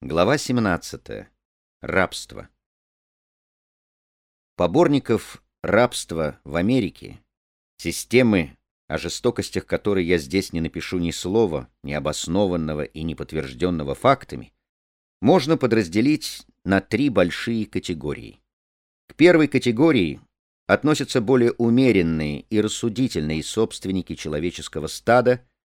Глава 17. Рабство. Поборников рабства в Америке, системы, о жестокостях которой я здесь не напишу ни слова, ни обоснованного и не подтвержденного фактами, можно подразделить на три большие категории. К первой категории относятся более умеренные и рассудительные собственники человеческого стада –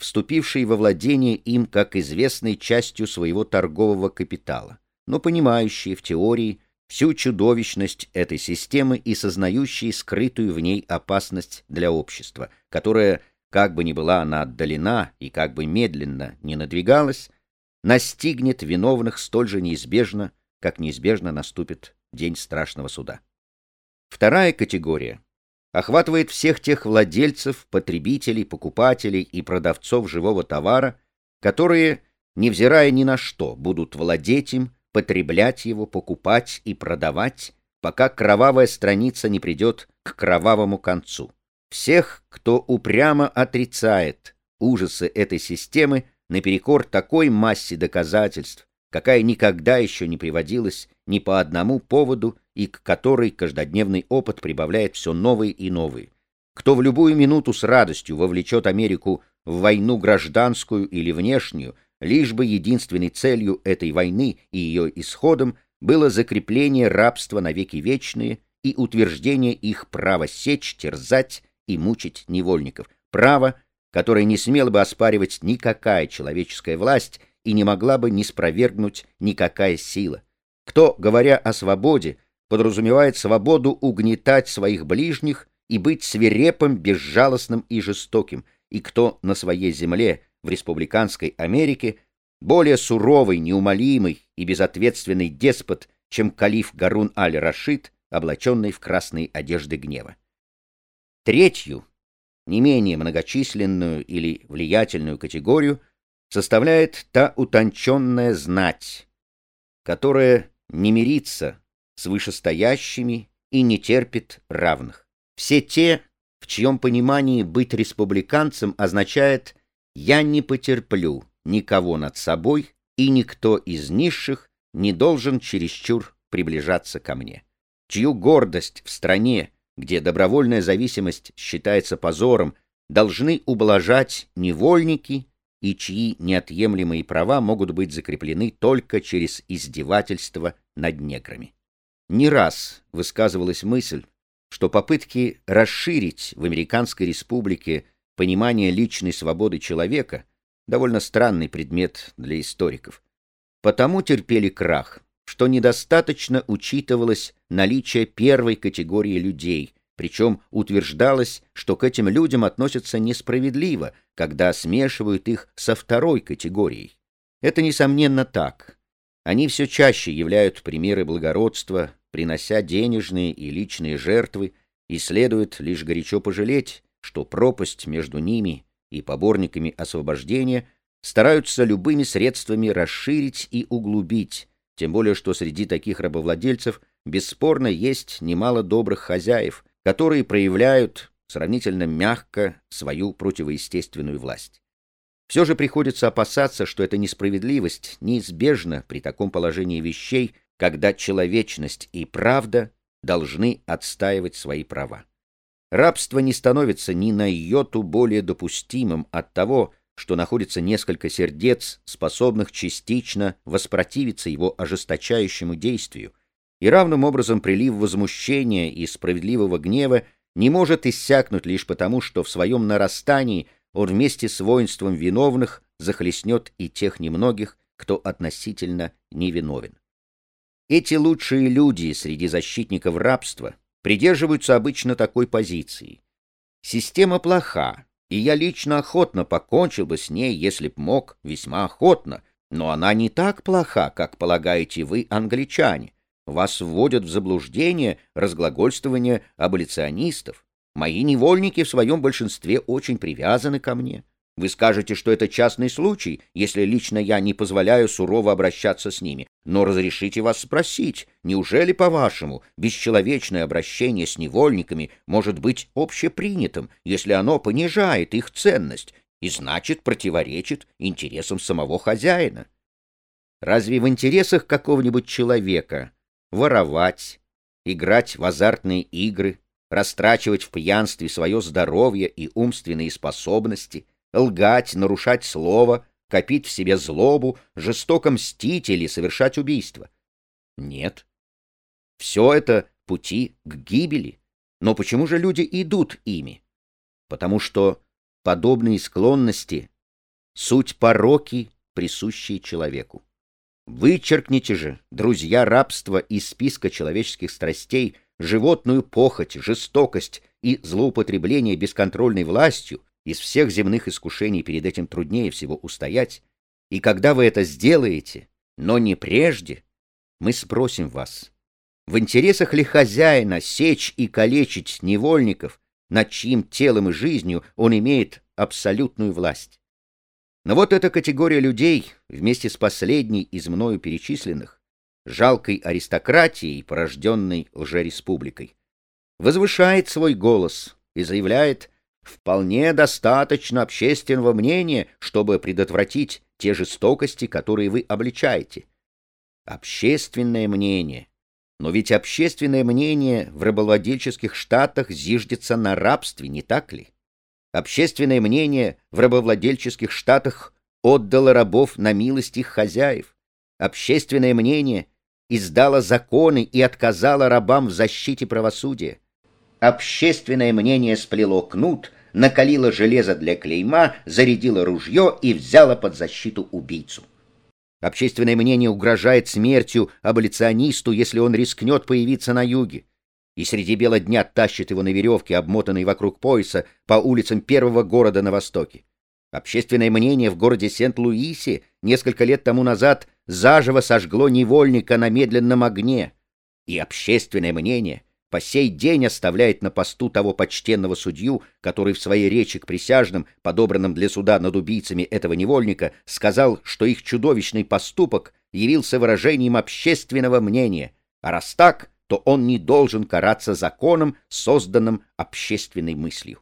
вступивший во владение им как известной частью своего торгового капитала, но понимающие в теории всю чудовищность этой системы и сознающие скрытую в ней опасность для общества, которая, как бы ни была она отдалена и как бы медленно не надвигалась, настигнет виновных столь же неизбежно, как неизбежно наступит день страшного суда. Вторая категория охватывает всех тех владельцев, потребителей, покупателей и продавцов живого товара, которые, невзирая ни на что, будут владеть им, потреблять его, покупать и продавать, пока кровавая страница не придет к кровавому концу. Всех, кто упрямо отрицает ужасы этой системы наперекор такой массе доказательств, какая никогда еще не приводилась ни по одному поводу и к которой каждодневный опыт прибавляет все новые и новые. Кто в любую минуту с радостью вовлечет Америку в войну гражданскую или внешнюю, лишь бы единственной целью этой войны и ее исходом было закрепление рабства на веки вечные и утверждение их права сечь, терзать и мучить невольников, право, которое не смело бы оспаривать никакая человеческая власть и не могла бы не спровергнуть никакая сила. Кто, говоря о свободе, подразумевает свободу угнетать своих ближних и быть свирепым, безжалостным и жестоким, и кто на своей земле, в республиканской Америке, более суровый, неумолимый и безответственный деспот, чем калиф Гарун аль-Рашид, облаченный в красные одежды гнева. Третью, не менее многочисленную или влиятельную категорию составляет та утонченная знать, которая не мирится с вышестоящими и не терпит равных. Все те, в чьем понимании быть республиканцем означает «я не потерплю никого над собой, и никто из низших не должен чересчур приближаться ко мне», чью гордость в стране, где добровольная зависимость считается позором, должны ублажать невольники и чьи неотъемлемые права могут быть закреплены только через издевательство над неграми. Не раз высказывалась мысль, что попытки расширить в Американской республике понимание личной свободы человека довольно странный предмет для историков. Потому терпели крах, что недостаточно учитывалось наличие первой категории людей, причем утверждалось, что к этим людям относятся несправедливо, когда смешивают их со второй категорией. Это, несомненно, так. Они все чаще являют примеры благородства, принося денежные и личные жертвы, и следует лишь горячо пожалеть, что пропасть между ними и поборниками освобождения стараются любыми средствами расширить и углубить, тем более что среди таких рабовладельцев бесспорно есть немало добрых хозяев, которые проявляют сравнительно мягко свою противоестественную власть. Все же приходится опасаться, что эта несправедливость неизбежна при таком положении вещей, когда человечность и правда должны отстаивать свои права. Рабство не становится ни на йоту более допустимым от того, что находится несколько сердец, способных частично воспротивиться его ожесточающему действию, и равным образом прилив возмущения и справедливого гнева не может иссякнуть лишь потому, что в своем нарастании он вместе с воинством виновных захлестнет и тех немногих, кто относительно невиновен. Эти лучшие люди среди защитников рабства придерживаются обычно такой позиции. Система плоха, и я лично охотно покончил бы с ней, если б мог, весьма охотно, но она не так плоха, как полагаете вы, англичане. Вас вводят в заблуждение разглагольствование аболиционистов. Мои невольники в своем большинстве очень привязаны ко мне. Вы скажете, что это частный случай, если лично я не позволяю сурово обращаться с ними. Но разрешите вас спросить, неужели, по-вашему, бесчеловечное обращение с невольниками может быть общепринятым, если оно понижает их ценность и, значит, противоречит интересам самого хозяина? Разве в интересах какого-нибудь человека воровать, играть в азартные игры, растрачивать в пьянстве свое здоровье и умственные способности, лгать, нарушать слово, копить в себе злобу, жестоко мстить или совершать убийство? Нет. Все это пути к гибели. Но почему же люди идут ими? Потому что подобные склонности — суть пороки, присущие человеку. Вычеркните же, друзья, рабства из списка человеческих страстей, животную похоть, жестокость и злоупотребление бесконтрольной властью, из всех земных искушений перед этим труднее всего устоять, и когда вы это сделаете, но не прежде, мы спросим вас, в интересах ли хозяина сечь и калечить невольников, над чьим телом и жизнью он имеет абсолютную власть? Но вот эта категория людей, вместе с последней из мною перечисленных, жалкой аристократией, порожденной лжереспубликой, возвышает свой голос и заявляет, вполне достаточно общественного мнения, чтобы предотвратить те жестокости, которые вы обличаете. Общественное мнение. Но ведь общественное мнение в рабовладельческих штатах зиждется на рабстве, не так ли? Общественное мнение в рабовладельческих штатах отдало рабов на милость их хозяев. Общественное мнение издало законы и отказало рабам в защите правосудия. Общественное мнение сплело кнут, накалило железо для клейма, зарядило ружье и взяло под защиту убийцу. Общественное мнение угрожает смертью аболиционисту, если он рискнет появиться на юге и среди бела дня тащит его на веревке, обмотанной вокруг пояса, по улицам первого города на востоке. Общественное мнение в городе Сент-Луисе несколько лет тому назад заживо сожгло невольника на медленном огне. И общественное мнение по сей день оставляет на посту того почтенного судью, который в своей речи к присяжным, подобранным для суда над убийцами этого невольника, сказал, что их чудовищный поступок явился выражением общественного мнения, а раз так, то он не должен караться законом, созданным общественной мыслью.